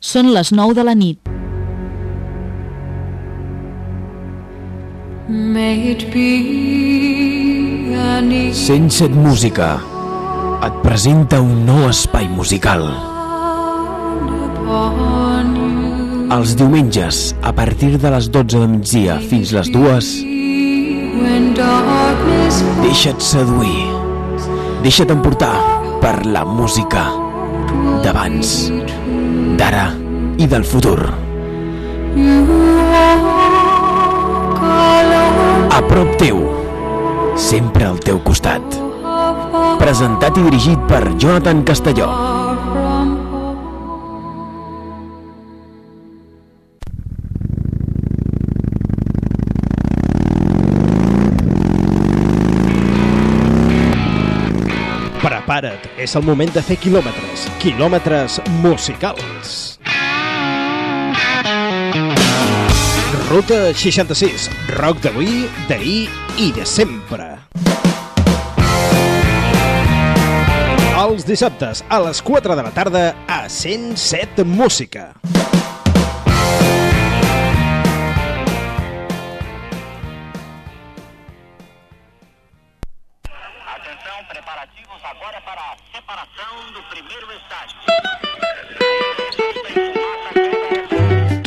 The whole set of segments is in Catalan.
Són les 9 de la nit. May it be an 107 Música et presenta un nou espai musical. Els diumenges, a partir de les 12 de migdia fins les 2, when darkness deixa't seduir. Deixa't emportar per la música d'abans, d'ara i del futur. A prop teu, sempre al teu costat. Presentat i dirigit per Jonathan Castelló. És el moment de fer quilòmetres. Quilòmetres musicals. Ruta 66, rock d'avui, d'ahir i de sempre. Els dissabtes a les 4 de la tarda a 107 Música. Atenção,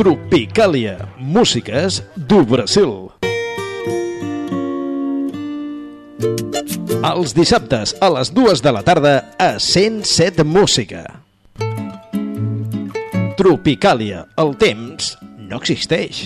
Tropicàlia, músiques do Brasil. Els dissabtes a les 2 de la tarda a 107 Música. Tropicàlia, el temps no existeix.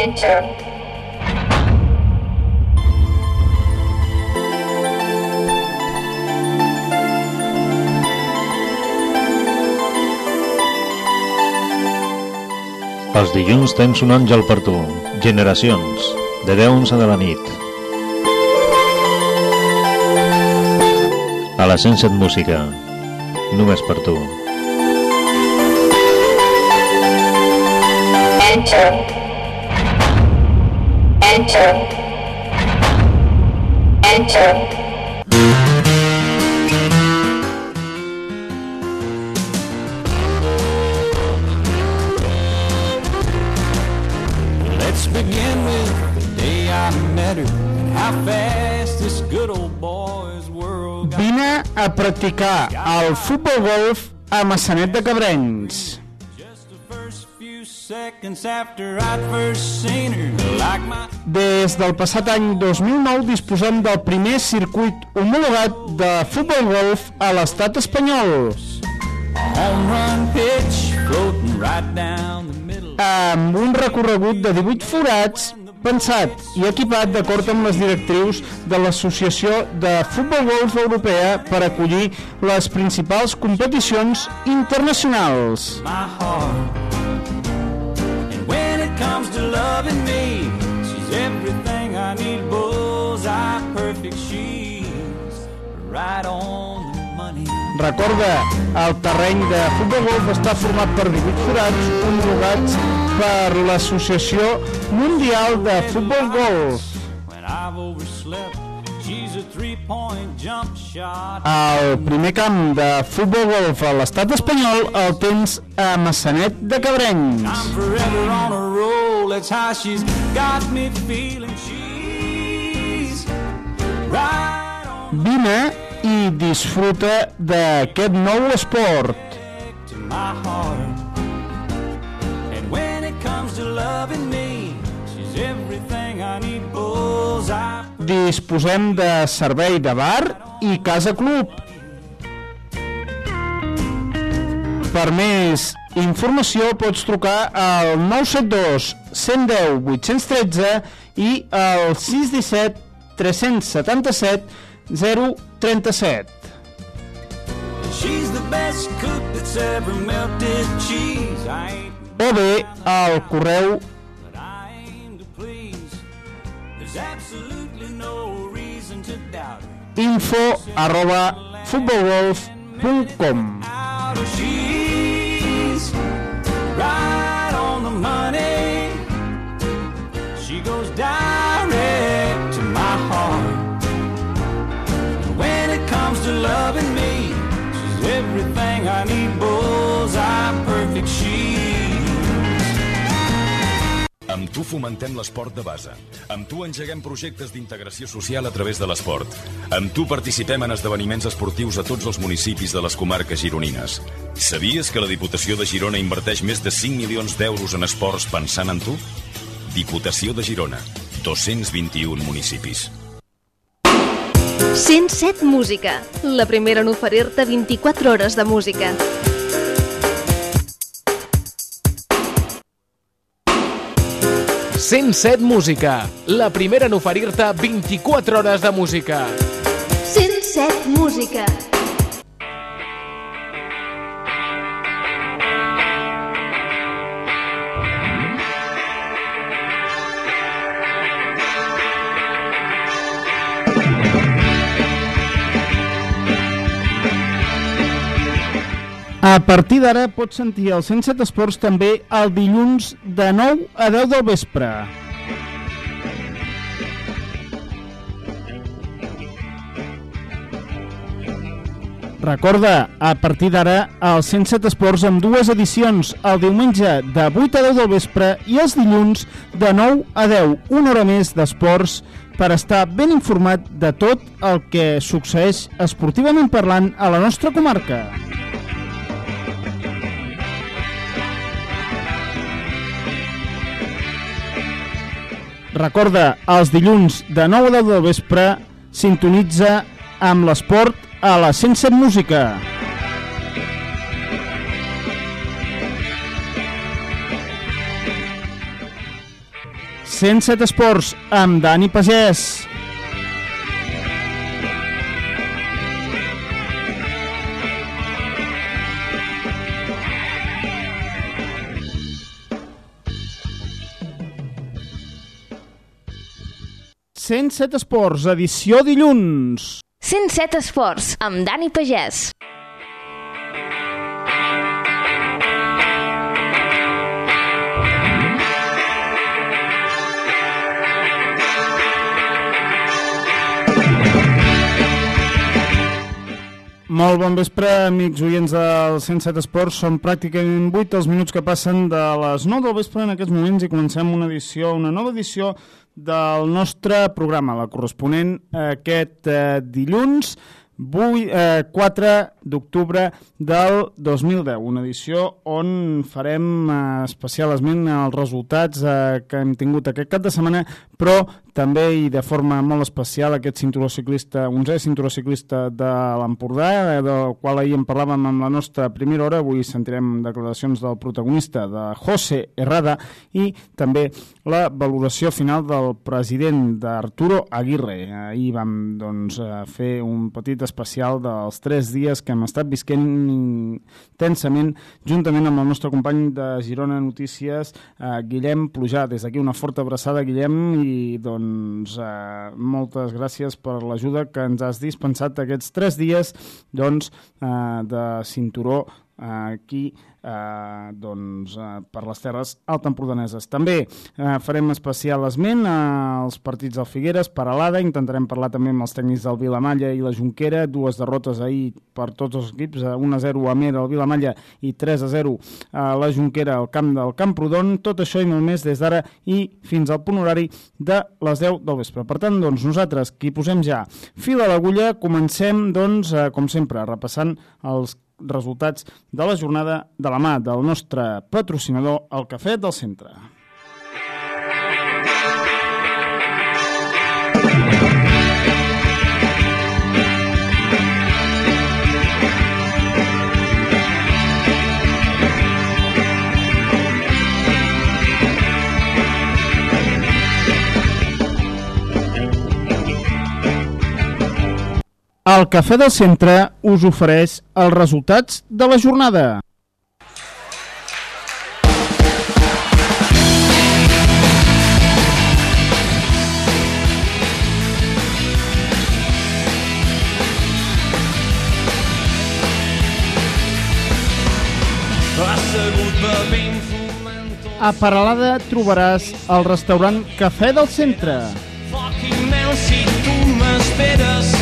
Enter Els dilluns tens un àngel per tu. Generacions, de 10 a 11 de la nit. A la 107 Música, només per tu. enter world got. Vine a practicar el futbol golf a Massanet de Cabrenys. Des del passat any 2009 disposem del primer circuit homologat de futbol golf a l'estat espanyol, amb un recorregut de 18 forats pensat i equipat d'acord amb les directrius de l'Associació de Futbol Golf Europea per acollir les principals competicions internacionals. my heart. Comes to loving me, she's everything I need. Bullseye perfect. She's right on the money. Recorda, el terreny de futbol golf està format per 18 forats homologats per l'Associació Mundial de Futbol Golf. When I've overslept, El primer camp de futbol golf a l'estat espanyol el tens a Massanet de Cabrenys. Vine i disfruta d'aquest nou esport. And when it comes to loving me, Disposem de servei de bar i casa club. Per més informació pots trucar al 972 110 813 i el 617 377 037. She's the best cook that's ever melted cheese. I ain't, O bé al correu She goes direct to my heart. When it comes to loving me, she's everything I need. Bullseye, perfect she. Tu fomentem l'esport de base. Amb tu engeguem projectes d'integració social a través de l'esport. Amb tu participem en esdeveniments esportius a tots els municipis de les comarques gironines. Sabies que la Diputació de Girona inverteix més de 5 milions d'euros en esports pensant en tu? Diputació de Girona. 221 municipis. 107 Música, la primera en oferir-te 24 hores de música. «107 Música», la primera en oferir-te 24 hores de música. 107 Música. A partir d'ara pots sentir el 107 Esports també el dilluns de 9 a 10 del vespre. Recorda, a partir d'ara, el 107 Esports amb dues edicions, el diumenge de 8 a 10 del vespre i els dilluns de 9 a 10, una hora més d'esports per estar ben informat de tot el que succeeix esportivament parlant a la nostra comarca. Recorda, els dilluns de 9 a 10 del vespre sintonitza amb l'esport a la 107 Música. ...107 Esports amb Dani Pagès. ...107 Esports, edició dilluns. 107 Esports, amb Dani Pagès. Molt bon vespre, amics oients del 107 Esports. Són pràcticament 8 els minuts que passen de les 9 del vespre en aquests moments i comencem una edició, una nova edició del nostre programa, la corresponent a aquest eh, dilluns 8, eh, 4 d'octubre del 2010, una edició on farem eh, especial esment als resultats eh, que hem tingut aquest cap de setmana, però també i de forma molt especial aquest cinturó ciclista, 11è cinturó ciclista de l'Empordà, eh, del qual ahir en parlàvem amb la nostra primera hora, avui sentirem declaracions del protagonista, de José Herrada, i també la valoració final del president d'Arturo Aguirre. Ahir vam doncs, eh, fer un petit especial dels tres dies que hem estat visquent intensament juntament amb el nostre company de Girona Notícies, eh, Guillem Plujà. Des d'aquí una forta abraçada, Guillem, i doncs eh, moltes gràcies per l'ajuda que ens has dispensat aquests tres dies doncs, eh, de cinturó aquí eh, doncs, eh, per les terres altempordaneses. També eh, farem especial esment als partits del Figueres, per Alada, intentarem parlar també amb els tècnics del Vilamalla i la Junquera, dues derrotes ahir per tots els equips, eh, 1-0 a Mer al Vilamalla i 3-0 a la Junquera al camp del Camprodon, tot això i molt més des d'ara i fins al punt horari de les 10 del vespre. Per tant, doncs, nosaltres, qui posem ja fil a l'agulla, comencem, doncs, eh, com sempre, repassant els resultats de la jornada de la mà del nostre patrocinador, el Cafè del Centre. El Cafè del Centre us ofereix els resultats de la jornada. A Paralada trobaràs el restaurant Cafè del Centre, si tu m'esperes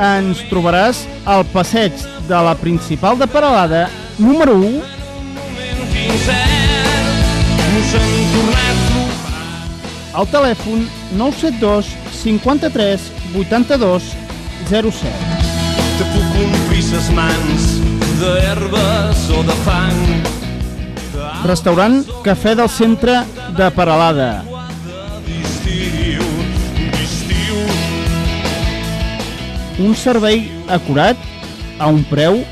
Ens trobaràs al passeig de la principal de Paralada, número 1, moment incert ens hem tornat trobar al telèfon 972 53 82 07. te puc omplir ses mans d'herbes o de fang Restaurant Cafè del Centre de Paralada. Un servei acurat, a un preu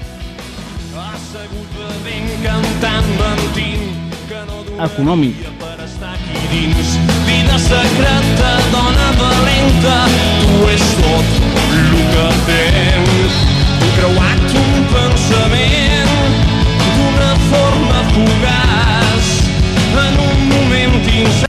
econòmic. dins vida secreta dona valenta tu és tot el que tens creuat un pensament d'una forma fugaç en un moment incert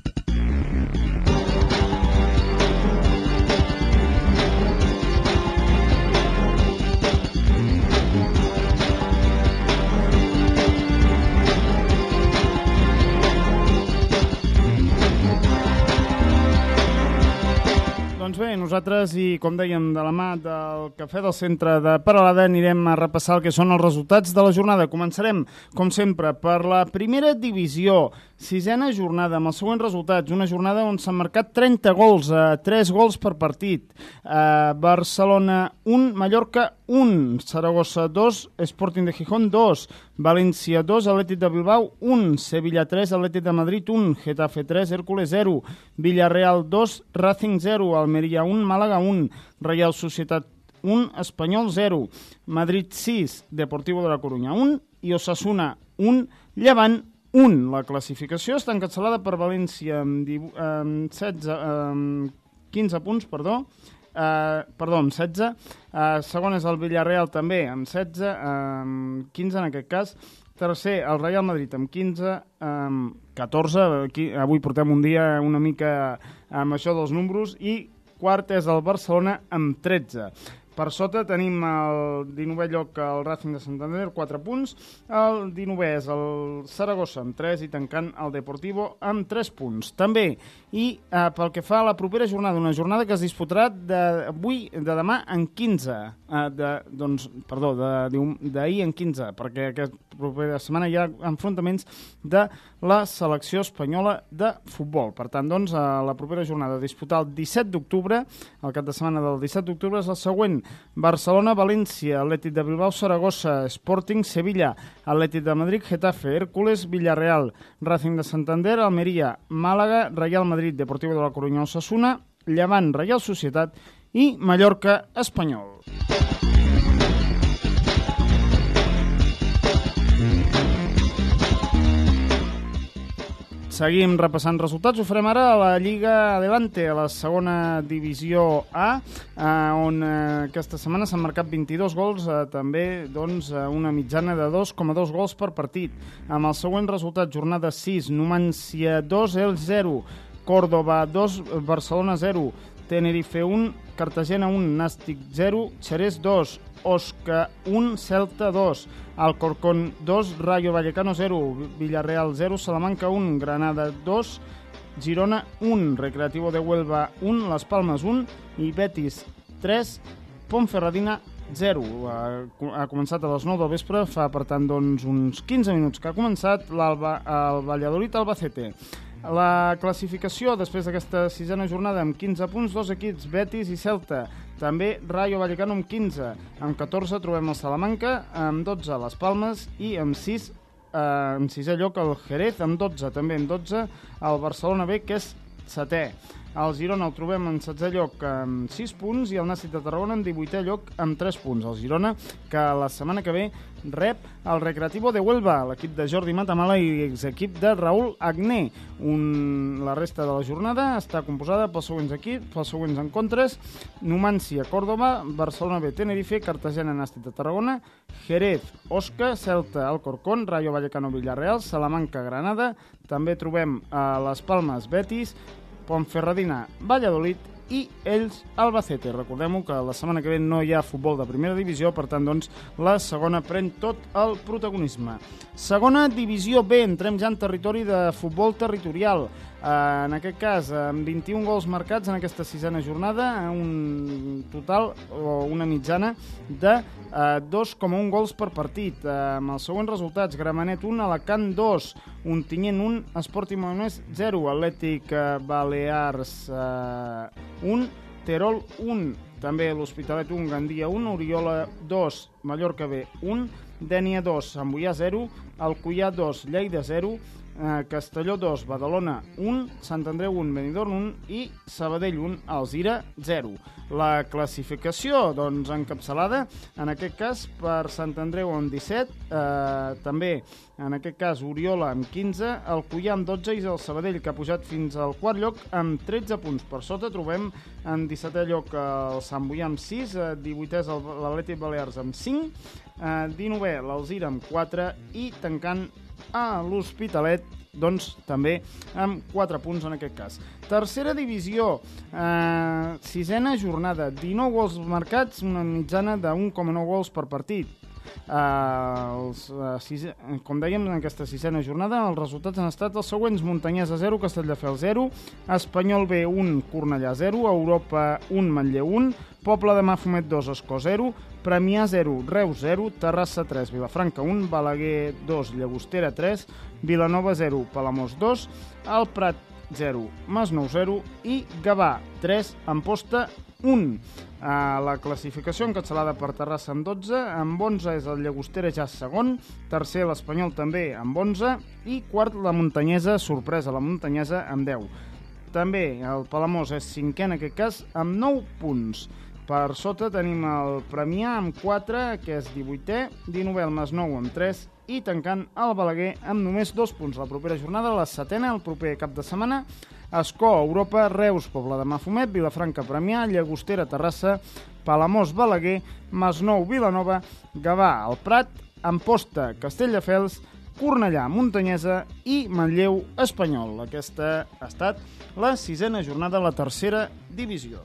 Bé, nosaltres i com dèiem de la mà del Cafè del Centre de Paralada anirem a repassar el que són els resultats de la jornada. Començarem, com sempre, per la primera divisió, sisena jornada, amb els següents resultats. Una jornada on s'han marcat 30 gols, eh, 3 gols per partit. Eh, Barcelona 1, Mallorca 1, Saragossa 2, Sporting de Gijón 2, València 2, Atlètic de Bilbao 1, Sevilla 3, Atlètic de Madrid 1, Getafe 3, Hércules 0, Villarreal 2, Racing 0, Almeria 1, Màlaga 1, Real Societat 1, Espanyol 0, Madrid 6, Deportivo de la Coruña 1 i Osasuna 1, Llevant 1. La classificació està encapçalada per València amb, divu- amb 16, amb 15 punts, perdó, Uh, perdó, amb 16. Uh, segon és el Villarreal també, amb 16, amb 15 en aquest cas. Tercer, el Real Madrid amb 15, amb 14. Aquí, avui portem un dia una mica amb això dels números. I quart és el Barcelona amb 13. Per sota tenim el 19è lloc el Racing de Santander, 4 punts. El 19è és el Saragossa amb 3 i tancant el Deportivo amb 3 punts. També, i eh, pel que fa a la propera jornada, una jornada que es disputarà d'avui, de demà en 15. Eh, de, doncs, perdó, de- d'ahir en 15, perquè aquesta propera setmana hi ha enfrontaments de la selecció espanyola de futbol. Per tant, doncs, a la propera jornada a disputar el 17 d'octubre, el cap de setmana del 17 d'octubre és el següent. Barcelona, València, Atlètic de Bilbao, Saragossa, Sporting, Sevilla, Atlètic de Madrid, Getafe, Hércules, Villarreal, Racing de Santander, Almeria, Màlaga, Real Madrid, Deportivo de la Coruña, Osasuna, Llevant, Real Societat i Mallorca, Espanyol. Seguim repassant resultats. Ho farem ara a la Lliga Adelante, a la segona divisió A, eh, on eh, aquesta setmana s'han marcat 22 gols, eh, també doncs, eh, una mitjana de 2,2 gols per partit. Amb el següent resultat, jornada 6, Numancia 2, El 0, Córdoba 2, Barcelona 0, Tenerife 1, Cartagena 1, Nàstic 0, Xerès 2, Osca 1, Celta 2, Alcorcón 2, Rayo Vallecano 0, Villarreal 0, Salamanca 1, Granada 2, Girona 1, Recreativo de Huelva 1, Las Palmas 1 i Betis 3, Ponferradina 0. Ha, ha començat a les 9 del vespre, fa per tant doncs, uns 15 minuts que ha començat l'Alba, el Valladolid Albacete. La classificació després d'aquesta sisena jornada amb 15 punts, dos equips, Betis i Celta. També Rayo Vallecano amb 15. Amb 14 trobem el Salamanca, amb 12 les Palmes i amb 6 eh, en sisè lloc el Jerez, amb 12, també amb 12 el Barcelona B, que és setè. El Girona el trobem en 16è lloc amb 6 punts i el Nàstic de Tarragona en 18è lloc amb 3 punts. El Girona, que la setmana que ve rep el Recreativo de Huelva, l'equip de Jordi Matamala i exequip de Raül Agné. Un... La resta de la jornada està composada pels següents equips, pels següents encontres, Numancia, Córdoba, Barcelona B, Tenerife, Cartagena, Nàstic de Tarragona, Jerez, Osca, Celta, Alcorcón, Rayo Vallecano, Villarreal, Salamanca, Granada, també trobem a Les Palmes, Betis, Ponferradina, Valladolid i ells Albacete. Recordem que la setmana que ve no hi ha futbol de primera divisió, per tant, doncs, la segona pren tot el protagonisme. Segona divisió B, entrem ja en territori de futbol territorial. Eh, en aquest cas, amb 21 gols marcats en aquesta sisena jornada, un total o una mitjana de eh, 2,1 gols per partit. Eh, amb els següents resultats, Gramenet 1, Alacant 2, Ontinyent 1, Esporti Moionès 0, Atlètic eh, Balears eh, 1, Terol 1, també l'Hospitalet 1, Gandia 1, Oriola 2, Mallorca B 1, Dènia 2, Sant Boià 0, Alcoià 2, Lleida 0, eh, Castelló 2, Badalona 1, Sant Andreu 1, Benidorm 1 i Sabadell 1, Alzira 0. La classificació, doncs, encapçalada, en aquest cas, per Sant Andreu amb 17, eh, també, en aquest cas, Oriola amb 15, el Cuià amb 12 i el Sabadell, que ha pujat fins al quart lloc amb 13 punts. Per sota trobem en 17è lloc el Sant Boià amb 6, eh, 18è l'Atlètic Balears amb 5, eh, 19è l'Alzira amb 4 i tancant a l'Hospitalet doncs també amb 4 punts en aquest cas. Tercera divisió, eh, sisena jornada, 19 gols marcats, una mitjana de 1,9 gols per partit. Uh, els, uh, sisè, com dèiem, en aquesta sisena jornada els resultats han estat els següents. Muntanyesa 0, Castelldefels 0 Espanyol B 1, Cornellà 0 Europa 1, Manlleu 1 Poble de Mafumet 2, Escó 0 Premià 0, Reus 0 Terrassa 3, Vilafranca 1 Balaguer 2, Llagostera 3 Vilanova 0, Palamós 2 El Prat 0, Masnou 0 i Gavà 3, Amposta 1. Uh, la classificació encapçalada per Terrassa amb 12, amb 11 és el Llagostera ja segon, tercer l'Espanyol també amb 11 i quart la Muntanyesa, sorpresa la Muntanyesa amb 10. També el Palamós és cinquè en aquest cas amb 9 punts. Per sota tenim el Premià amb 4, que és 18è, 19è el Masnou amb 3 i tancant el Balaguer amb només 2 punts. La propera jornada, la setena, el proper cap de setmana, Escó, Europa, Reus, Pobla de Mafumet, Vilafranca, Premià, Llagostera, Terrassa, Palamós, Balaguer, Masnou, Vilanova, Gavà, el Prat, Amposta, Castelldefels, Cornellà, Muntanyesa i Manlleu, Espanyol. Aquesta ha estat la sisena jornada de la tercera divisió.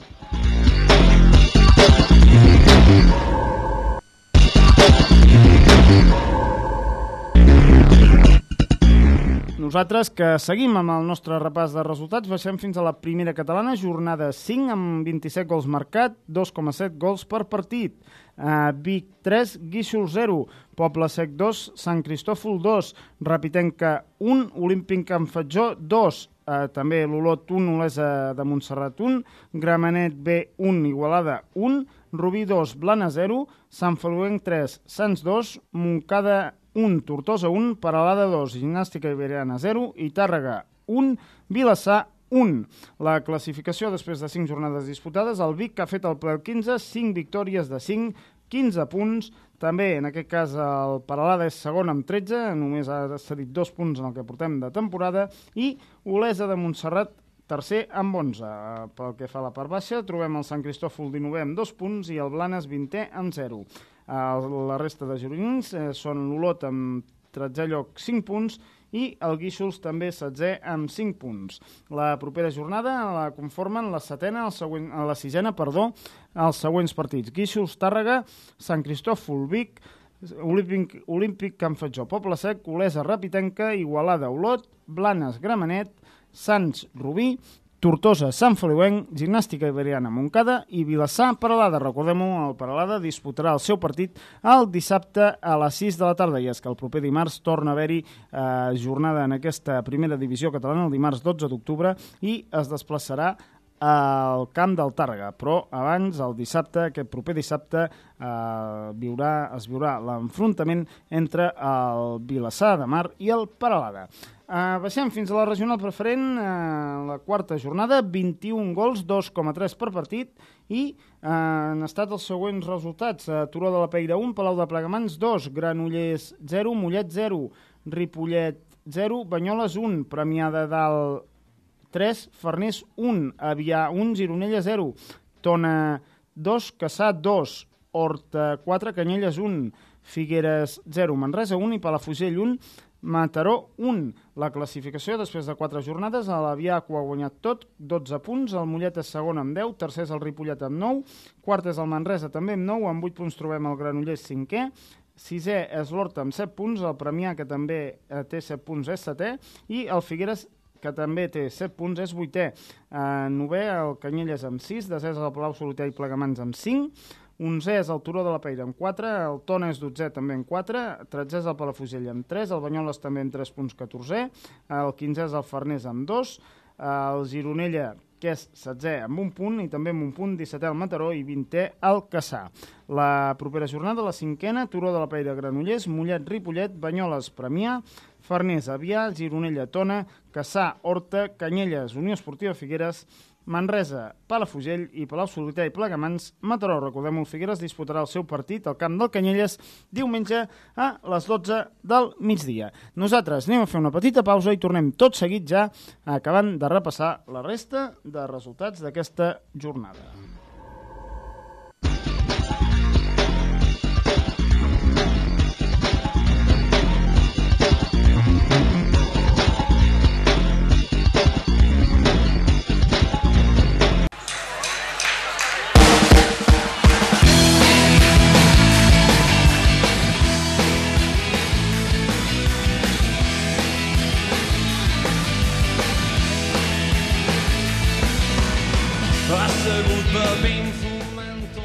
Nosaltres, que seguim amb el nostre repàs de resultats, baixem fins a la primera catalana, jornada 5, amb 27 gols marcat, 2,7 gols per partit. Uh, Vic 3, Guíxol 0, Poble Sec 2, Sant Cristòfol 2, Rapitenca 1, Olímpic Can Fatjó 2, uh, també l'Olot 1, Olesa de Montserrat 1, Gramenet B 1, Igualada 1, Rubí 2, Blana 0, Sant Feluenc 3, Sants 2, Montcada 1, Tortosa 1, Paralada 2, Gimnàstica Iberiana 0 i Tàrrega 1, Vilassar 1. La classificació després de 5 jornades disputades, el Vic que ha fet el ple 15, 5 victòries de 5, 15 punts. També, en aquest cas, el Paralada és segon amb 13, només ha cedit 2 punts en el que portem de temporada, i Olesa de Montserrat tercer amb 11. Pel que fa a la part baixa, trobem el Sant Cristòfol 19 amb 2 punts i el Blanes 20 amb 0. La resta de gironins eh, són l'Olot amb 13 lloc 5 punts i el Guíxols també 16 amb 5 punts. La propera jornada la conformen la setena, el següent, la sisena, perdó, els següents partits. Guíxols, Tàrrega, Sant Cristòfol, Vic, Olímpic, Olímpic Can Fatjó, Poble Sec, Olesa, Rapitenca, Igualada, Olot, Blanes, Gramenet, Sants, Rubí, Tortosa, Sant Feliuenc, Gimnàstica Iberiana Montcada i Vilassar Peralada. Recordem-ho, el Peralada disputarà el seu partit el dissabte a les 6 de la tarda i és que el proper dimarts torna a haver-hi eh, jornada en aquesta primera divisió catalana el dimarts 12 d'octubre i es desplaçarà al camp del Tàrrega, però abans, el dissabte, aquest proper dissabte, eh, viurà, es viurà l'enfrontament entre el Vilassar de Mar i el Peralada. Uh, baixem fins a la regional preferent, uh, la quarta jornada, 21 gols, 2,3 per partit, i uh, han estat els següents resultats. Uh, Turó de la Peira 1, Palau de Plegamans 2, Granollers 0, Mollet 0, Ripollet 0, Banyoles 1, Premià de Dalt 3, Farners 1, Avià 1, Gironella 0, Tona 2, Caçà 2, Horta 4, Canyelles 1, Figueres 0, Manresa 1 i Palafrugell 1, Mataró 1. La classificació després de 4 jornades, a l'Avià ho ha guanyat tot, 12 punts, el Mollet és segon amb 10, tercer és el Ripollet amb 9, quart és el Manresa també amb 9, amb 8 punts trobem el Granollers cinquè, sisè és l'Horta amb 7 punts, el Premià, que també eh, té 7 punts, és setè, i el Figueres que també té 7 punts, és vuitè. Eh, novè, el Canyelles amb 6, desè és el Palau Solità i Plegamans amb 5, 11è és el Turó de la Peira amb 4, el Tona és 12è també amb 4, 13è és el Palafrugell amb 3, el Banyoles també amb 3 punts 14è, el 15è és el Farners amb 2, el Gironella que és 16è amb un punt i també amb un punt 17è al Mataró i 20è al Caçà. La propera jornada, la cinquena, Turó de la Peira, Granollers, Mollet, Ripollet, Banyoles, Premià, Farners, Avià, Gironella, Tona, Caçà, Horta, Canyelles, Unió Esportiva Figueres, Manresa, Palafrugell i Palau Solità i Plegamans, Mataró. Recordem-ho, Figueres disputarà el seu partit al camp del Canyelles diumenge a les 12 del migdia. Nosaltres anem a fer una petita pausa i tornem tot seguit ja acabant de repassar la resta de resultats d'aquesta jornada.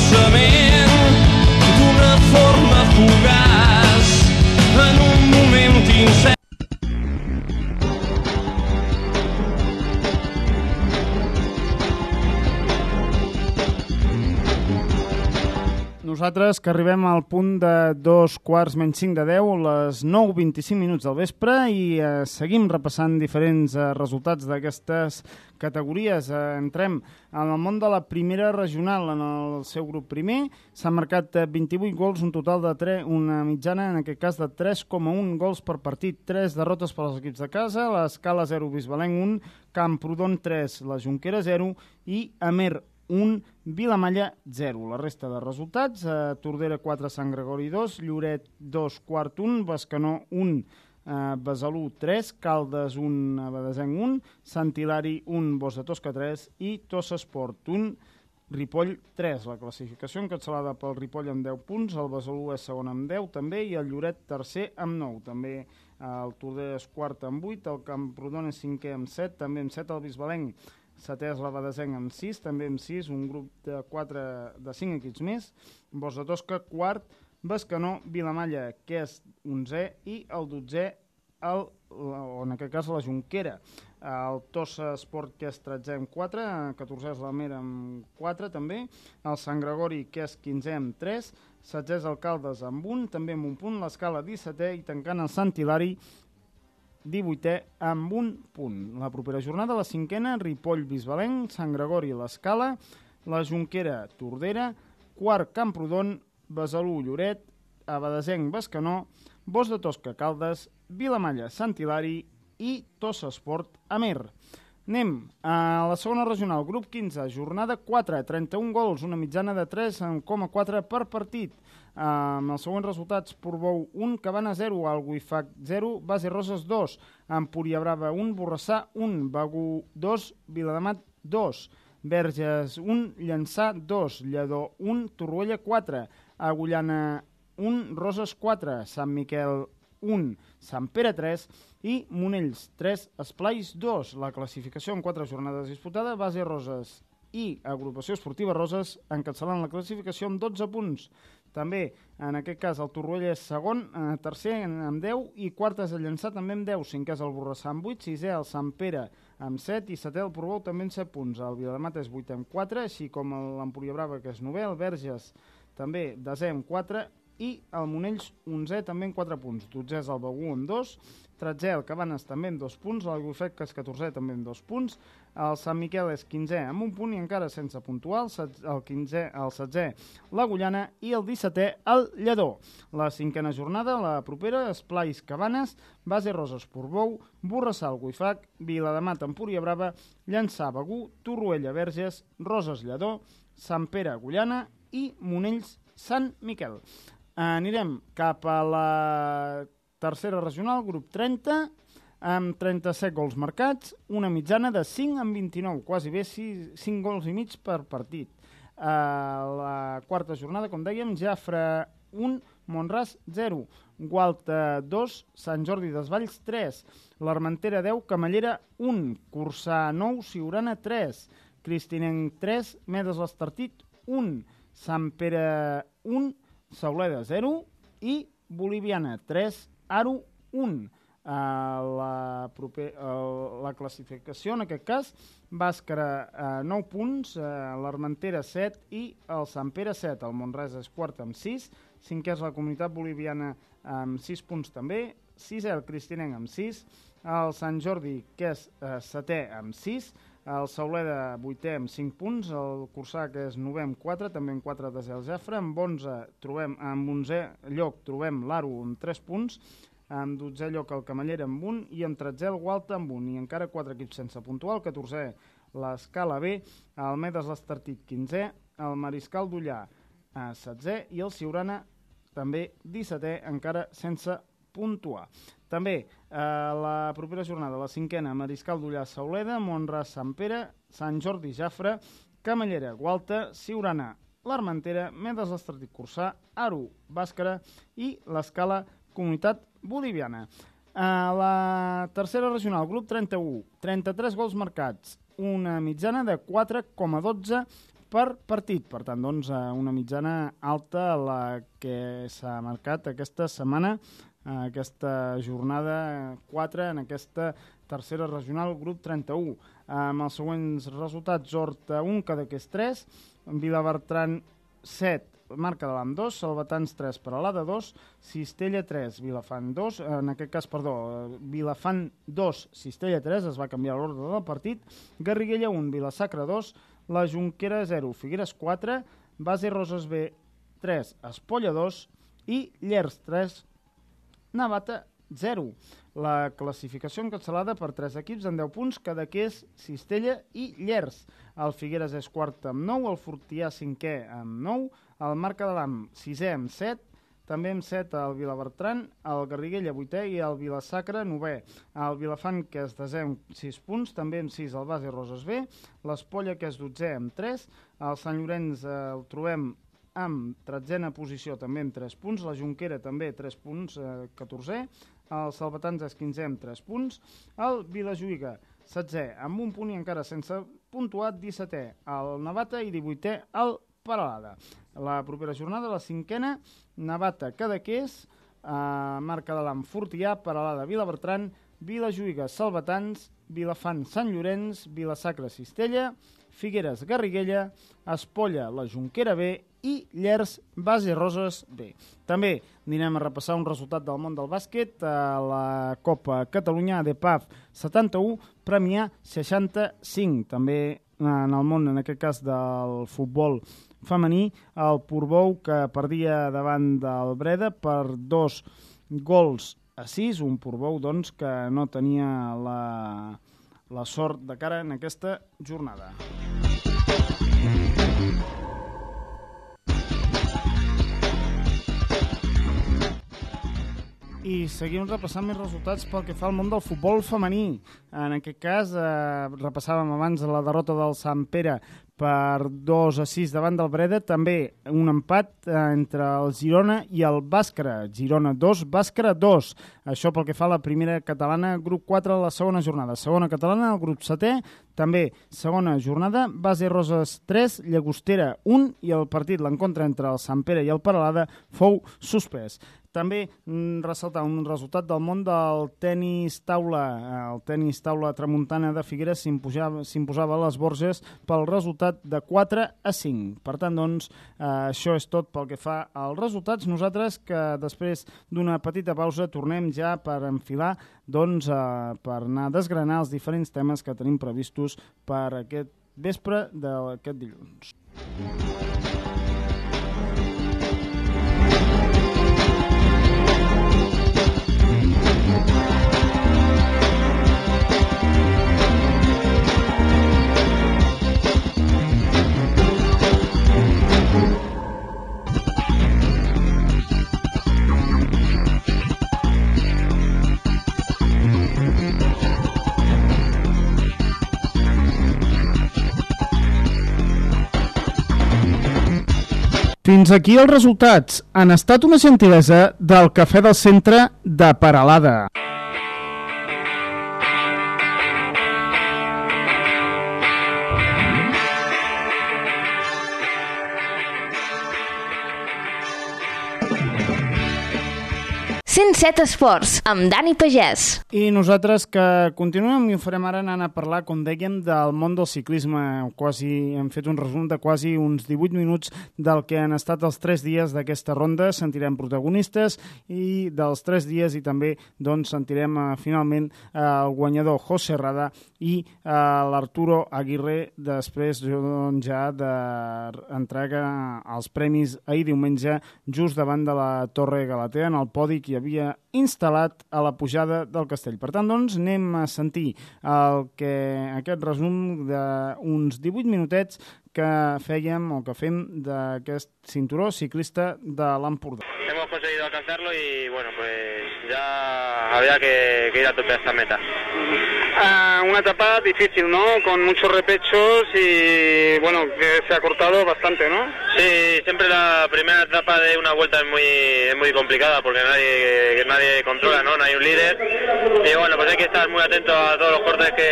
pensament Nosaltres que arribem al punt de dos quarts menys 5 de 10, les 9.25 minuts del vespre i eh, seguim repassant diferents eh, resultats d'aquestes categories. Eh, entrem en el món de la primera regional, en el seu grup primer. S'han marcat eh, 28 gols, un total de 3, una mitjana, en aquest cas, de 3,1 gols per partit. 3 derrotes per als equips de casa, l'Escala 0, Bisbalenc 1, Camprodon 3, la Junquera 0 i Amer 1, Vilamalla 0. La resta de resultats, eh, Tordera 4, Sant Gregori 2, Lloret 2, Quart 1, Bescanó 1, eh, Besalú 3, Caldes 1, Abadesenc 1, Sant Hilari 1, Bosa Tosca 3 i Tossa Esport 1, Ripoll 3. La classificació encapçalada pel Ripoll amb 10 punts, el Besalú és segon amb 10 també i el Lloret tercer amb 9. També eh, el Tordera és quart amb 8, el Camprodon és cinquè amb 7, també amb 7 el Bisbalenc, setè és l'Abadesenc amb 6, també amb 6, un grup de 4 de 5 equips més, Bos de Tosca quart, Bescanó, Vilamalla, que és 11è, i el 12è, el, o en aquest cas la Junquera. El Tossa Esport, que és 13è amb 4, 14è és la Mera amb 4 també, el Sant Gregori, que és 15è amb 3, 16è és el Caldes amb 1, també amb un punt, l'escala 17è i tancant el Sant Hilari 18è amb un punt. La propera jornada, la cinquena, Ripoll, Bisbalenc, Sant Gregori, l'Escala, la Junquera, Tordera, quart, Camprodon, Besalú, Lloret, Abadesenc, Bescanó, Bos de Tosca, Caldes, Vilamalla, Sant Hilari i Tossa Esport, Amer. Anem a la segona regional, grup 15, jornada 4, 31 gols, una mitjana de 3,4 per partit. Amb els següents resultats, Portbou 1, Cabana 0, Alguifac 0, Base Roses 2, Empúria Brava 1, Borrassà 1, Begú 2, Viladamat 2, Verges 1, Llançà 2, Lledó 1, Torroella 4, Agullana 1, Roses 4, Sant Miquel 1, Sant Pere 3 i Monells 3, Esplais 2. La classificació en 4 jornades disputades, Base Roses i Agrupació Esportiva Roses encapçalant la classificació amb 12 punts. També, en aquest cas, el Torroella és segon, eh, tercer amb 10 i quart és el Llançà també amb 10, cinquè és el Borrassà amb 8, sisè el Sant Pere amb 7 i setè el Portbou també amb 7 punts. El Vilademat és 8 amb 4, així com l'Empúria Brava, que és 9, el Verges també desè amb 4 i el Monells 11 també amb 4 punts. 12 és el Begú amb 2, 13 el Cabanes també amb 2 punts, el Gufet que és 14 també amb 2 punts, el Sant Miquel és 15è amb un punt i encara sense puntuar, el, set- el 15è, el 16è l'Agullana i el 17è el Lledó. La cinquena jornada, la propera, Esplais Cabanes, Base Roses Portbou, Borrassà el Guifac, Viladamat Empúria Brava, Llançà Begú, Torroella Verges, Roses Lledó, Sant Pere Agullana i Monells Sant Miquel. Anirem cap a la tercera regional, grup 30, amb 37 gols marcats, una mitjana de 5 en 29, quasi bé 6, 5 gols i mig per partit. A la quarta jornada, com dèiem, Jafre 1, Montràs 0, Gualta 2, Sant Jordi Desvalls 3, l'Armentera 10, Camallera 1, Cursà 9, Siurana 3, Cristinenc 3, Medes l'Estartit 1, Sant Pere 1, Sauleda 0 i Boliviana 3, Aro 1. Uh, la, proper, uh, la classificació, en aquest cas, Bàscara uh, 9 punts, uh, l'Armentera 7 i el Sant Pere 7. El Montràs és quart amb 6, cinquè és la comunitat boliviana amb 6 punts també, 6 el Cristinenc amb 6, el Sant Jordi, que és uh, setè amb 6, el Sauleda, vuitè, amb 5 punts. El Cursà, que és novè, amb 4, també amb 4 de el Jafre. Amb 11, trobem, amb 11 lloc trobem l'Aro amb 3 punts. Amb 12 lloc el Camallera amb 1 i amb 13 el Gualta amb 1. I encara 4 equips sense puntuar. El 14è l'Escala B, el Medes l'Estartit 15è, el Mariscal d'Ullà eh, 16è i el Siurana també 17è, encara sense puntuar. També eh, la propera jornada, la cinquena, Mariscal d'Ullà Sauleda, Montràs Sant Pere, Sant Jordi Jafre, Camallera Gualta, Siurana l'Armentera, Medes l'Estratic Cursà, Aro Bàscara i l'Escala Comunitat Boliviana. A la tercera regional, grup 31, 33 gols marcats, una mitjana de 4,12 per partit. Per tant, doncs, eh, una mitjana alta la que s'ha marcat aquesta setmana, eh, aquesta jornada 4 en aquesta tercera regional, grup 31. Amb els següents resultats, Horta 1, Cadaqués 3, Vilabertran 7, marca de l'AM 2, Salvatans 3, Peralada 2, Cistella 3, Vilafant 2, en aquest cas, perdó, Vilafant 2, Cistella 3, es va canviar l'ordre del partit, Garriguella 1, Vilasacra 2, la Junquera 0, Figueres 4, Base Roses B 3, Espolla 2 i Llers 3, Navata 0. La classificació encapçalada per tres equips amb 10 punts, Cadaqués, Cistella i Llers. El Figueres és quart amb 9, el Fortià cinquè amb 9, el l'Am sisè amb 7, també amb 7 el Vilabertran, el Garriguella 8è i el Vilasacra 9è. El Vilafant, que és desè amb 6 punts, també amb 6 el Base Roses B, l'Espolla, que és 12è amb 3, el Sant Llorenç eh, el trobem amb tretzena posició també amb 3 punts, la Junquera també 3 punts, eh, 14è, el Salvatans és 15è amb 3 punts, el Vilajuïga 16è amb un punt i encara sense puntuat 17è, el Navata i 18è el Paralada. La propera jornada, la cinquena, Navata Cadaqués, eh, Marca de l'Am Fortià, Paralada Vilabertran, Vilajuïga Salvatans, Vilafant Sant Llorenç, Vilasacra Cistella, Figueres Garriguella, Espolla la Junquera B i Llers Base Roses B. També anirem a repassar un resultat del món del bàsquet a la Copa Catalunya de PAF 71, Premià 65. També en el món, en aquest cas del futbol femení, el Portbou que perdia davant del Breda per dos gols a 6, un Portbou doncs, que no tenia la, la sort de cara en aquesta jornada. I seguim repassant més resultats pel que fa al món del futbol femení. En aquest cas, eh, repassàvem abans la derrota del Sant Pere per 2 a 6 davant del Breda, també un empat eh, entre el Girona i el Bàscara. Girona 2, Bàscara 2. Això pel que fa a la primera catalana, grup 4 a la segona jornada. Segona catalana, el grup 7è, també segona jornada, Base Roses 3, Llagostera 1 i el partit, l'encontre entre el Sant Pere i el Paralada fou suspès. També mm, ressaltar un resultat del món del tennis taula. Eh, El tennis taula tramuntana de Figueres s'imposava a les Borges pel resultat de 4 a 5. Per tant, doncs, eh, això és tot pel que fa als resultats. Nosaltres, que després d'una petita pausa, tornem ja per enfilar, doncs, eh, per anar a desgranar els diferents temes que tenim previstos per aquest vespre d'aquest dilluns. Fins aquí els resultats. Han estat una gentilesa del Cafè del Centre de Paralada. Cent set esports, amb Dani Pagès. I nosaltres que continuem i ho farem ara anant a parlar, com dèiem, del món del ciclisme. Quasi hem fet un resum de quasi uns 18 minuts del que han estat els 3 dies d'aquesta ronda. Sentirem protagonistes i dels 3 dies i també doncs, sentirem eh, finalment eh, el guanyador José Rada i eh, l'Arturo Aguirre després doncs, ja d'entrega els premis ahir diumenge just davant de la Torre Galatea en el podi que hi havia instal·lat a la pujada del castell. Per tant, doncs, anem a sentir el que, aquest resum d'uns 18 minutets que fèiem o que fem d'aquest cinturó ciclista de l'Empordà. Hemos conseguido alcanzarlo y bueno, pues ya había que, que ir a tope a esta meta. Ah, una etapa difícil, ¿no? Con muchos repechos y bueno, que se ha cortado bastante, ¿no? Sí, siempre la primera etapa de una vuelta es muy, es muy complicada porque nadie, nadie controla, ¿no? No hay un líder. Y bueno, pues hay que estar muy atento a todos los cortes que,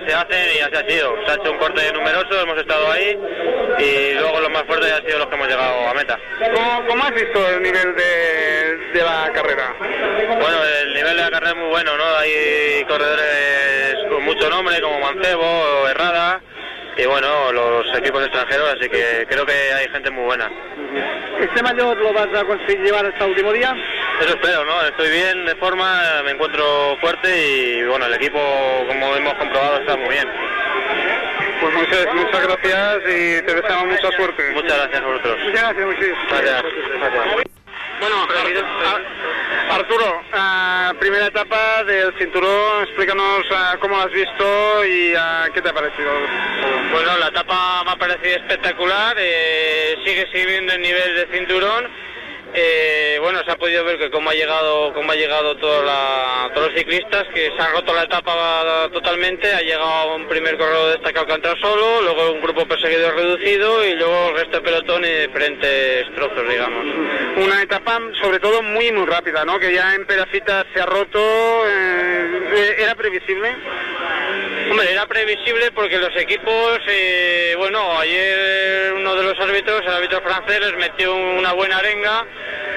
que se hacen y así ha sido. Se ha hecho un corte numeroso, hemos estado ahí y luego los más fuertes han sido los que hemos llegado a meta. ¿Cómo, cómo has visto el nivel de, de la carrera? Bueno, el nivel de la carrera es muy bueno, ¿no? Hay corredores con mucho nombre como Mancebo, Herrada y bueno, los equipos extranjeros, así que creo que hay gente muy buena. ¿Este mayor lo vas a conseguir llevar hasta el último día? Eso espero, ¿no? Estoy bien de forma, me encuentro fuerte y bueno, el equipo, como hemos comprobado, está muy bien. Pues muchas, muchas gracias y te deseamos mucha suerte. Muchas gracias a vosotros. Muchas gracias, muchísimas Gracias. gracias. Bueno, Ar- Arturo, ah, primera etapa del cinturón, explícanos ah, cómo has visto y ah, qué te ha parecido. Bueno, la etapa me ha parecido espectacular, eh, sigue siguiendo el nivel de cinturón eh, bueno, se ha podido ver que cómo ha llegado, cómo ha llegado toda la- todos los ciclistas, que se han roto la etapa totalmente, ha llegado un primer corredor destacado que ha entrado solo, luego un grupo perseguido reducido y luego el resto de pelotón en diferentes trozos, digamos. Una etapa sobre todo muy muy rápida, ¿no? Que ya en Perafita se ha roto, eh, ¿era previsible? Hombre, era previsible porque los equipos, eh, bueno, ayer uno de los árbitros, el árbitro francés, les metió una buena arenga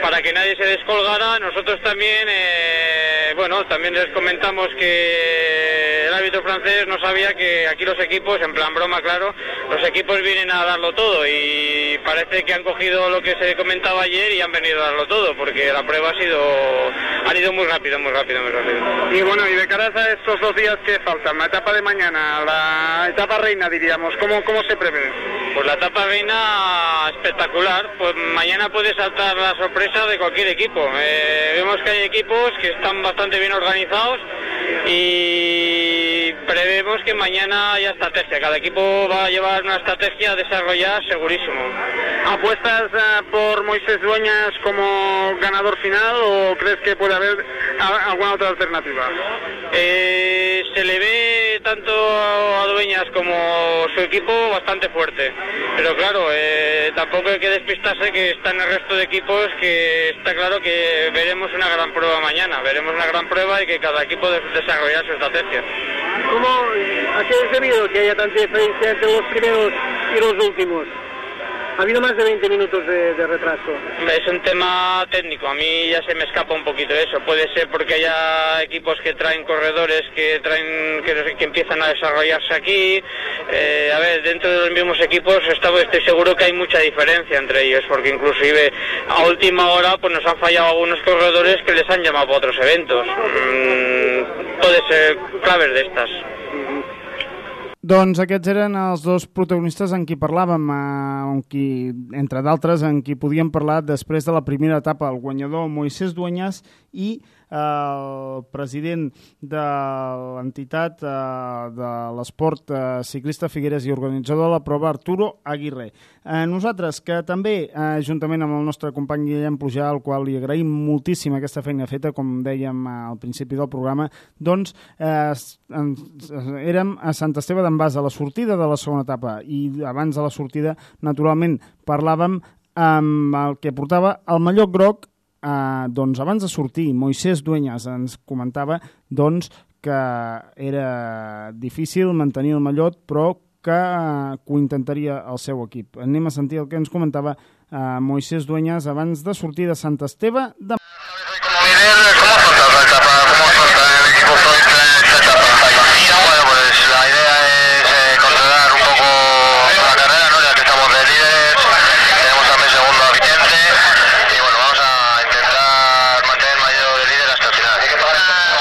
para que nadie se descolgara. Nosotros también, eh, bueno, también les comentamos que el árbitro francés no sabía que aquí los equipos, en plan broma, claro, los equipos vienen a darlo todo y parece que han cogido lo que se comentaba ayer y han venido a darlo todo porque la prueba ha sido, han ido muy rápido, muy rápido, muy rápido. Y bueno, y de cara a estos dos días que faltan, la etapa de mañana, la etapa reina diríamos, ¿cómo, cómo se prevé? Pues la etapa reina espectacular. Pues mañana puede saltar la sorpresa de cualquier equipo. Eh, vemos que hay equipos que están bastante bien organizados y prevemos que mañana haya estrategia. Cada equipo va a llevar una estrategia a desarrollar segurísimo. ¿Apuestas eh, por Moisés Dueñas como ganador final o crees que puede haber alguna otra alternativa? Eh, se le ve tanto a Dueñas como su equipo bastante fuerte. Pero claro, eh, tampoco hay que despistarse que están el resto de equipos que está claro que veremos una gran prueba mañana. Veremos una gran prueba y que cada equipo de- desarrollar su estrategia. ¿Cómo, ¿A qué es debido que haya tanta diferencia entre los primeros y los últimos? Ha habido más de 20 minutos de, retraso. Es un tema técnico, a mí ya se me escapa un poquito eso. Puede ser porque haya equipos que traen corredores que traen que, empiezan a desarrollarse aquí. Eh, a ver, dentro de los mismos equipos estaba- estoy seguro que hay mucha diferencia entre ellos, porque inclusive a última hora pues nos han fallado algunos corredores que les han llamado para otros eventos. Mm, puede ser claves de estas. Doncs aquests eren els dos protagonistes en qui parlàvem, eh, en qui, entre d'altres, en qui podíem parlar després de la primera etapa, el guanyador Moisés Dueñas i el president de l'entitat eh, de l'esport eh, ciclista Figueres i organitzador de la prova, Arturo Aguirre. Eh, nosaltres, que també, eh, juntament amb el nostre company Guillem Plujar, al qual li agraïm moltíssim aquesta feina feta, com dèiem eh, al principi del programa, doncs eh, érem a Sant Esteve d'en Bas, a la sortida de la segona etapa, i abans de la sortida, naturalment, parlàvem amb el que portava el mallot groc eh, doncs abans de sortir, Moisés Dueñas ens comentava doncs, que era difícil mantenir el mallot, però que, eh, ho intentaria el seu equip. Anem a sentir el que ens comentava eh, Moisés Dueñas abans de sortir de Sant Esteve de... Bueno, pues la idea es eh, controlar un poco la carrera, ¿no? Ya que estamos de líderes, tenemos también segundo a Vicente y bueno, vamos a intentar mantener el mayor de líder hasta el final.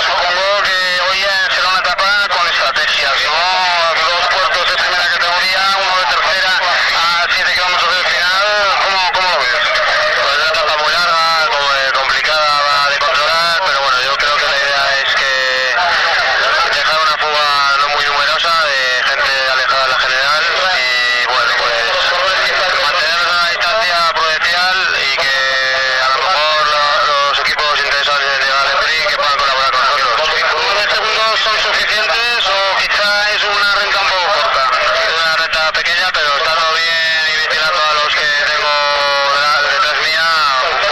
Supongo que hoy será una etapa con estrategias, ¿no? Dos puertos de primera categoría, uno de tercera a 7 kilómetros del final, ¿cómo, cómo lo ves? Pues es una etapa muy larga, como, eh, complicada de controlar, pero bueno, yo creo que la idea es que dejar una fuga no muy numerosa de gente alejada de la general y bueno pues mantener una distancia prudencial y que a lo mejor lo- los equipos interesados en llegar al sprint que puedan colaborar con nosotros. ¿Nueve segundos son suficientes o quizá es una renta un poco corta? Es una renta pequeña pero estando bien y vigilando a los que tengo de- detrás mía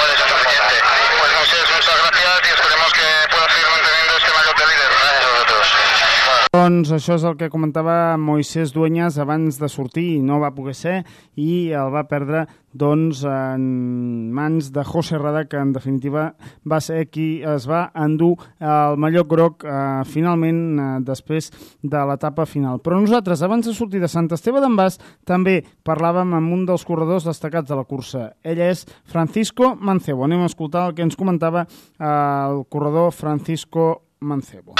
puede ser suficiente. Pues Moisés, muchas gracias y esperemos que puedas seguir manteniendo este mayor de líder. Gracias a vosotros. Doncs això és el que comentava Moisés Dueñas abans de sortir i no va poder ser i el va perdre doncs en mans de José Rada que en definitiva va ser qui es va endur el mallot groc eh, finalment eh, després de l'etapa final. Però nosaltres abans de sortir de Sant Esteve d'en Bas també parlàvem amb un dels corredors destacats de la cursa. Ell és Francisco Mancebo. Anem a escoltar el que ens comentava eh, el corredor Francisco Mancebo.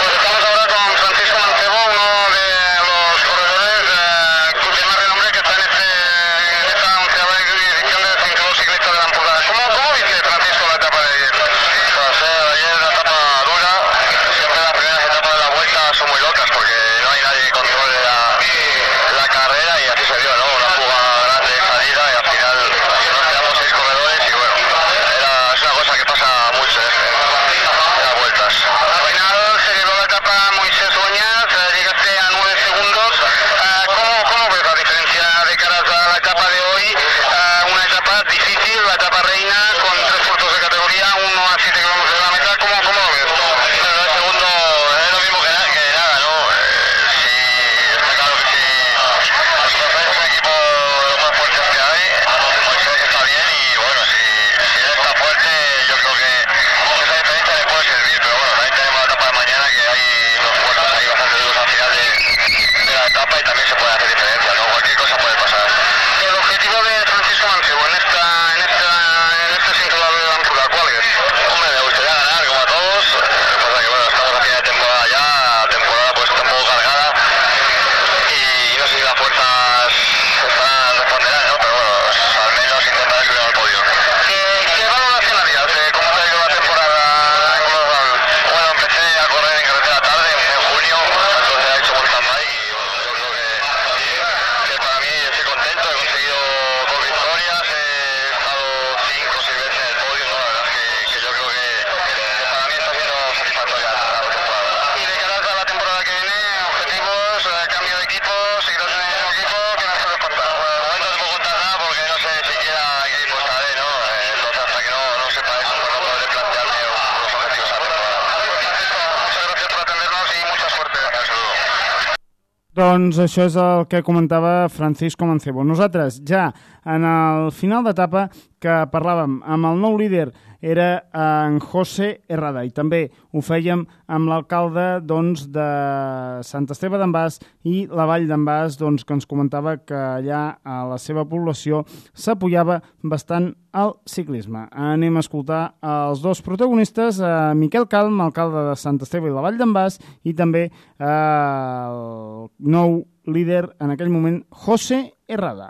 Doncs això és el que comentava Francisco Mancebo. Nosaltres ja en el final d'etapa que parlàvem amb el nou líder era en José Herrada i també ho fèiem amb l'alcalde doncs, de Sant Esteve d'en Bas i la Vall d'en Bas doncs, que ens comentava que allà a la seva població s'apoyava bastant al ciclisme. Anem a escoltar els dos protagonistes, eh, Miquel Calm, alcalde de Sant Esteve i la Vall d'en Bas, i també eh, el nou líder en aquell moment, José Herrada.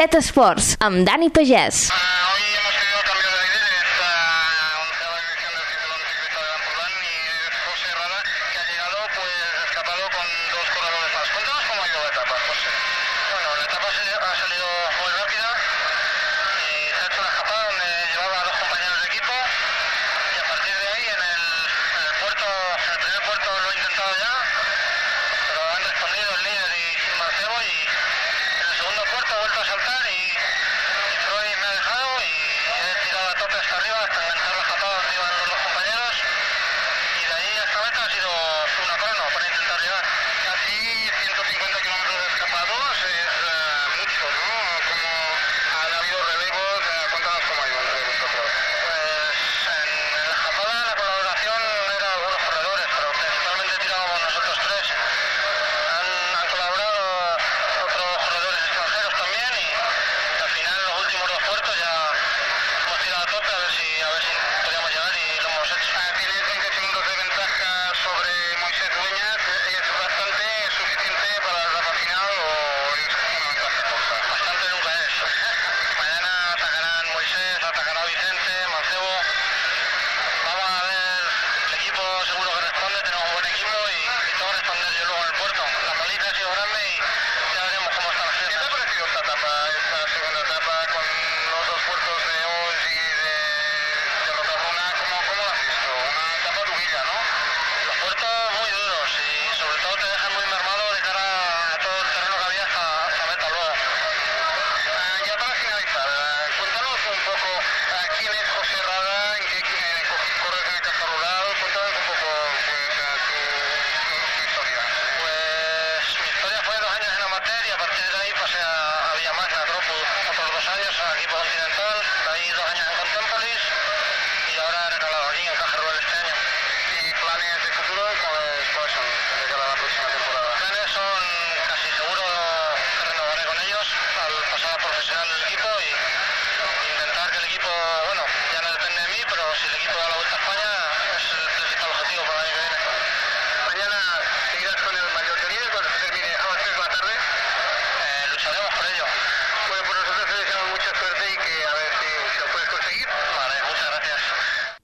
Set Esports, amb Dani Pagès.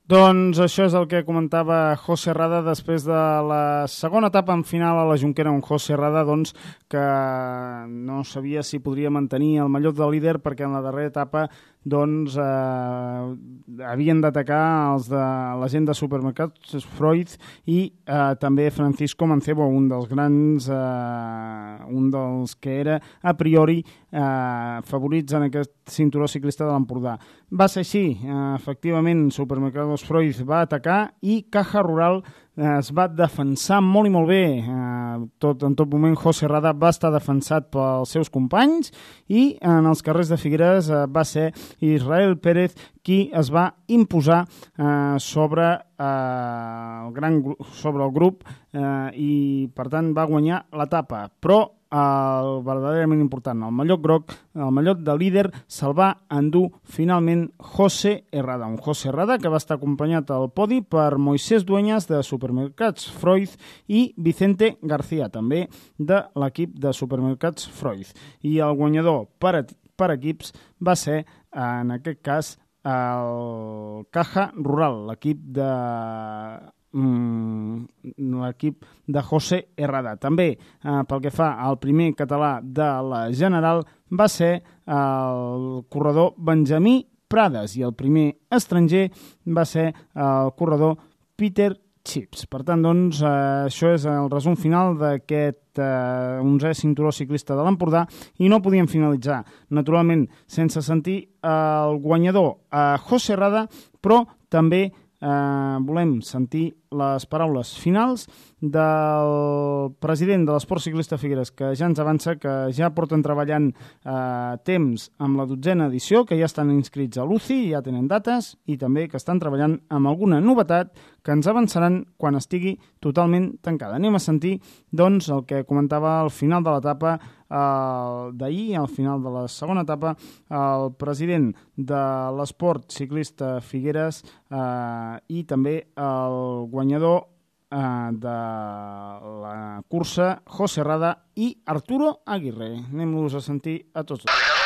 Doncs això és el que comentava José Rada després de la segona etapa en final a la Junquera, un José Rada doncs, que no sabia si podria mantenir el mallot de líder perquè en la darrera etapa doncs, eh, havien d'atacar els de la gent de supermercats Freud i eh, també Francisco Mancebo, un dels grans, eh, un dels que era a priori eh, favorits en aquest cinturó ciclista de l'Empordà. Va ser així, eh, efectivament, Supermercados Freud va atacar i Caja Rural es va defensar molt i molt bé. Eh, tot, en tot moment, José Rada va estar defensat pels seus companys i en els carrers de Figueres eh, va ser Israel Pérez qui es va imposar eh, sobre, eh, el gran, sobre el grup eh, i, per tant, va guanyar l'etapa. Però el verdaderament important, el mallot groc, el mallot de líder, se'l va endur finalment José Herrada. Un José Herrada que va estar acompanyat al podi per Moisés Dueñas de Supermercats Freud i Vicente García, també de l'equip de Supermercats Freud. I el guanyador per, per equips va ser, en aquest cas, el Caja Rural, l'equip de mm, l'equip de José Herrada. També eh, pel que fa al primer català de la General va ser el corredor Benjamí Prades i el primer estranger va ser el corredor Peter Chips. Per tant, doncs, eh, això és el resum final d'aquest eh, 11è cinturó ciclista de l'Empordà i no podíem finalitzar, naturalment, sense sentir el guanyador eh, José Herrada, però també volem sentir les paraules finals del president de l'Esport Ciclista Figueres, que ja ens avança que ja porten treballant eh, temps amb la dotzena edició, que ja estan inscrits a l'UCI, ja tenen dates, i també que estan treballant amb alguna novetat que ens avançaran quan estigui totalment tancada. Anem a sentir, doncs, el que comentava al final de l'etapa eh, d'ahir, al final de la segona etapa, el president de l'esport ciclista Figueres eh, i també el guanyador eh, de la cursa, José Rada i Arturo Aguirre. Anem-los a sentir a tots dos.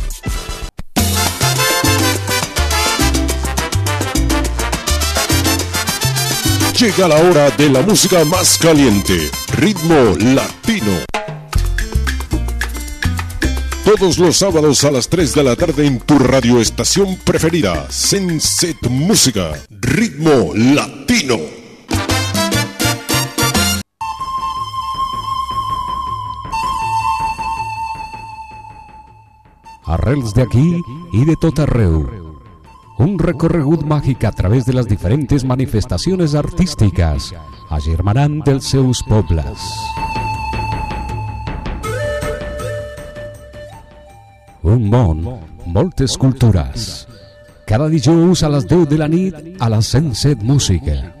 Llega la hora de la música más caliente, ritmo latino. Todos los sábados a las 3 de la tarde en tu radioestación preferida, Senset Música, ritmo latino. Arrels de aquí i de tot arreu. Un recorregut màgic a través de les diferents manifestacions artístiques, agermanant dels seus pobles. Un món, moltes cultures. Cada dijous a les 10 de la nit a la 107 Música.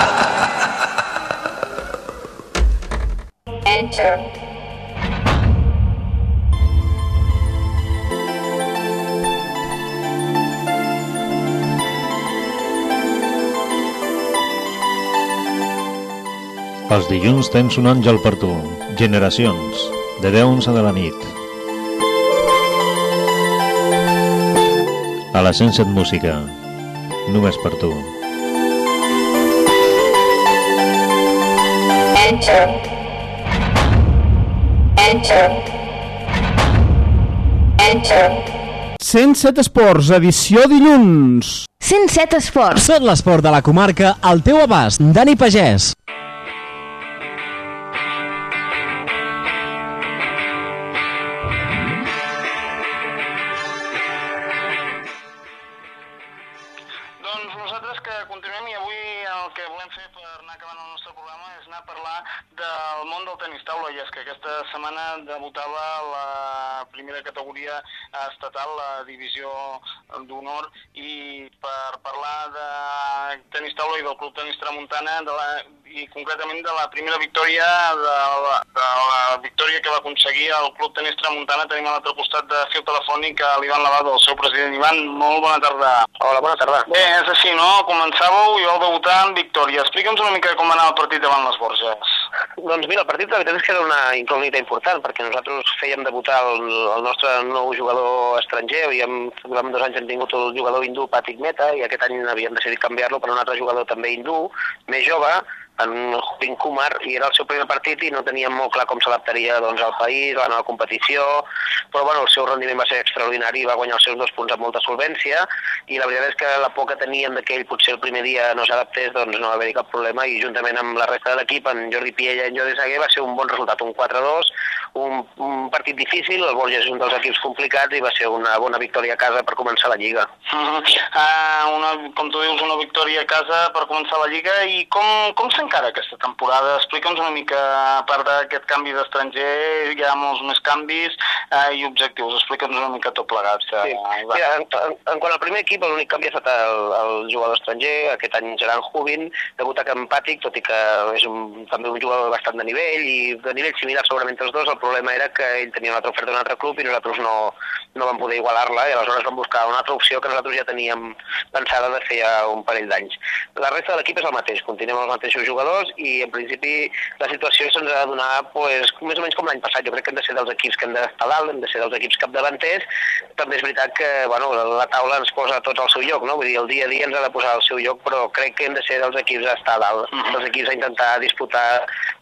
Els dilluns tens un àngel per tu. Generacions, de 10 a 11 de la nit. A la 107 Música, només per tu. Enter. Enter. Enter. 107 Esports, edició dilluns. 107 Esports. Tot l'esport de la comarca al teu abast. Dani Pagès. Debutava la primera categoria estatal, la divisió d'honor i per parlar de tenis taula i del Club Tenis Tramuntana de la, i concretament de la primera victòria de la, de la victòria que va aconseguir el Club Tenis Tramuntana tenim a l'altre costat de fil telefònic a l'Ivan Lavado, el seu president. Ivan, molt bona tarda. Hola, bona tarda. Bé, és així, no? Començàveu i vau debutar en victòria. Explica'ns una mica com anava el partit davant les Borges. Doncs mira, el partit la veritat és que era una incògnita important, perquè nosaltres fèiem debutar el, el nostre nou jugador estranger, havíem, durant dos anys hem tingut el jugador hindú Patrick Meta, i aquest any havíem decidit canviar-lo per un altre jugador també hindú, més jove, en Jovin Kumar, i era el seu primer partit i no teníem molt clar com s'adaptaria doncs, al país, a la competició, però bueno, el seu rendiment va ser extraordinari, va guanyar els seus dos punts amb molta solvència, i la veritat és que la por que teníem que ell potser el primer dia no s'adaptés, doncs no va haver-hi cap problema, i juntament amb la resta de l'equip, en Jordi Piella i en Jordi Saguer, va ser un bon resultat, un 4-2, un, un partit difícil, el Borja és un dels equips complicats i va ser una bona victòria a casa per començar la Lliga. Uh -huh. uh, una, com tu dius, una victòria a casa per començar la Lliga i com, com s'encara aquesta temporada? Explica'ns una mica, a part d'aquest canvi d'estranger, hi ha molts més canvis uh, i objectius. Explica'ns una mica tot plegat. Que, Sí. Mira, en, en, en quant al primer equip, l'únic canvi ha estat el, el jugador estranger, aquest any Gerard Hubin, debuta a empàtic, tot i que és un, també un jugador bastant de nivell i de nivell similar segurament els dos. El problema era que ell tenia una altra oferta d'un altre club i nosaltres no, no vam poder igualar-la i aleshores vam buscar una altra opció que nosaltres ja teníem pensada de fer ja un parell d'anys. La resta de l'equip és el mateix, continuem els mateixos jugadors i en principi la situació se'ns ha de donar pues, més o menys com l'any passat. Jo crec que hem de ser dels equips que hem d'estar dalt, hem de ser dels equips capdavanters. També és veritat que bueno, la taula ens posa tots al seu lloc, no? Vull dir, el dia a dia ens ha de posar al seu lloc, però crec que hem de ser dels equips a estar dalt, dels equips a intentar disputar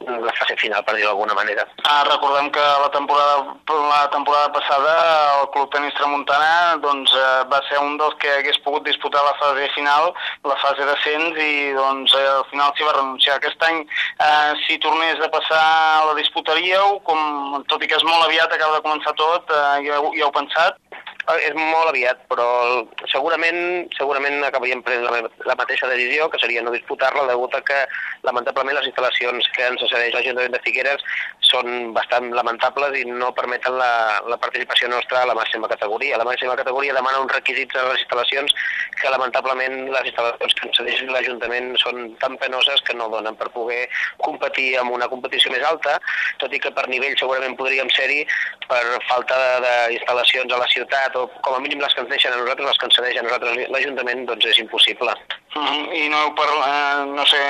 la fase final, per dir-ho d'alguna manera. Ah, recordem que la temporada, la temporada passada el Club Tenis Tramuntana doncs, eh, va ser un dels que hagués pogut disputar la fase final, la fase d'ascens, i doncs, eh, al final s'hi va renunciar. Aquest any, eh, si tornés a passar, la disputaríeu, com, tot i que és molt aviat, acaba de començar tot, eh, ja, ja heu pensat? Eh, És molt aviat, però segurament segurament acabaríem prenent la, la mateixa decisió, que seria no disputar-la, degut a que lamentablement les instal·lacions que ens cedeix l'Ajuntament de Figueres són bastant lamentables i no permeten la, la participació nostra a la màxima categoria. La màxima categoria demana uns requisits a les instal·lacions que lamentablement les instal·lacions que ens cedeix l'Ajuntament són tan penoses que no donen per poder competir amb una competició més alta, tot i que per nivell segurament podríem ser-hi per falta d'instal·lacions a la ciutat o com a mínim les que ens deixen a nosaltres, les que ens cedeix a nosaltres l'Ajuntament, doncs és impossible. Uh -huh. I no heu parlat, eh, no sé,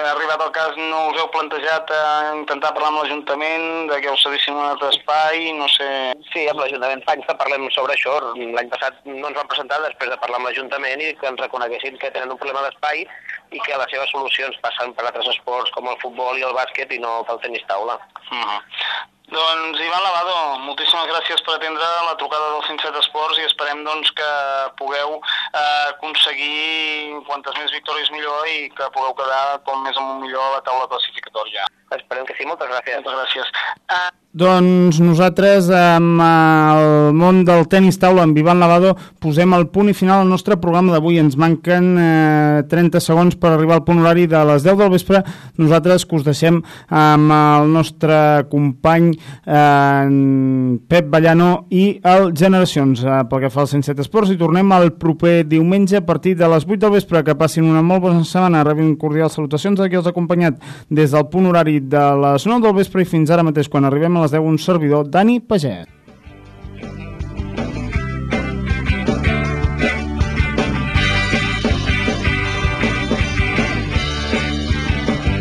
ha arribat el cas, no us heu plantejat eh, intentar parlar amb l'Ajuntament, de que us cedissin un altre espai, no sé... Sí, amb l'Ajuntament fa anys que parlem sobre això. L'any passat no ens van presentar després de parlar amb l'Ajuntament i que ens reconeguessin que tenen un problema d'espai i que les seves solucions passen per altres esports com el futbol i el bàsquet i no pel tenis taula. Uh -huh. Doncs, Ivan Lavado, moltíssimes gràcies per atendre la trucada del 107 Esports i esperem doncs, que pugueu eh, aconseguir quantes més victòries millor i que pugueu quedar com més amunt millor a la taula classificatòria. Esperem que sí, moltes gràcies. Moltes gràcies. Eh, Doncs nosaltres amb el món del tenis taula amb Ivan Lavado posem el punt i final al nostre programa d'avui. Ens manquen eh, 30 segons per arribar al punt horari de les 10 del vespre. Nosaltres que us deixem amb el nostre company eh, Pep Ballano i el Generacions. Eh, pel que fa al 107 Esports i tornem el proper diumenge a partir de les 8 del vespre. Que passin una molt bona setmana. Rebin cordials salutacions de qui els ha acompanyat des del punt horari de les 9 del vespre i fins ara mateix quan arribem a les 10 un servidor, Dani Pagès.